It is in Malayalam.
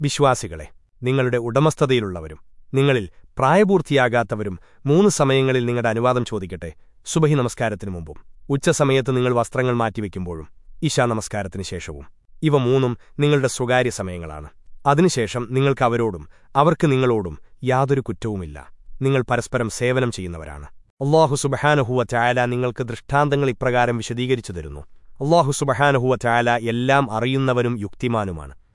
വിശ്വാസികളെ നിങ്ങളുടെ ഉടമസ്ഥതയിലുള്ളവരും നിങ്ങളിൽ പ്രായപൂർത്തിയാകാത്തവരും മൂന്ന് സമയങ്ങളിൽ നിങ്ങളുടെ അനുവാദം ചോദിക്കട്ടെ. സുബഹി നമസ്കാരത്തിനു മുമ്പും ഉച്ചസമയത്ത് നിങ്ങൾ വസ്ത്രങ്ങൾ മാറ്റിവെക്കുമ്പോഴും ഇശാ നമസ്കാരത്തിനു ശേഷവും. ഇവ മൂന്നും നിങ്ങളുടെ സ്വകാര്യ സമയങ്ങളാണ്. അതിനുശേഷം നിങ്ങൾക്ക് അവരോടും അവർക്ക് നിങ്ങളോടും യാതൊരു കുറ്റവുമില്ല. നിങ്ങൾ പരസ്പരം സേവനം ചെയ്യുന്നവരാണ്. അള്ളാഹു സുബഹാനഹുവ ചായാല നിങ്ങൾക്ക് ദൃഷ്ടാന്തങ്ങൾ ഇപ്രകാരം വിശദീകരിച്ചു തരുന്നു. അള്ളാഹു സുബഹാനഹുവ ചായാല എല്ലാം അറിയുന്നവനും യുക്തിമാനുമാണ്.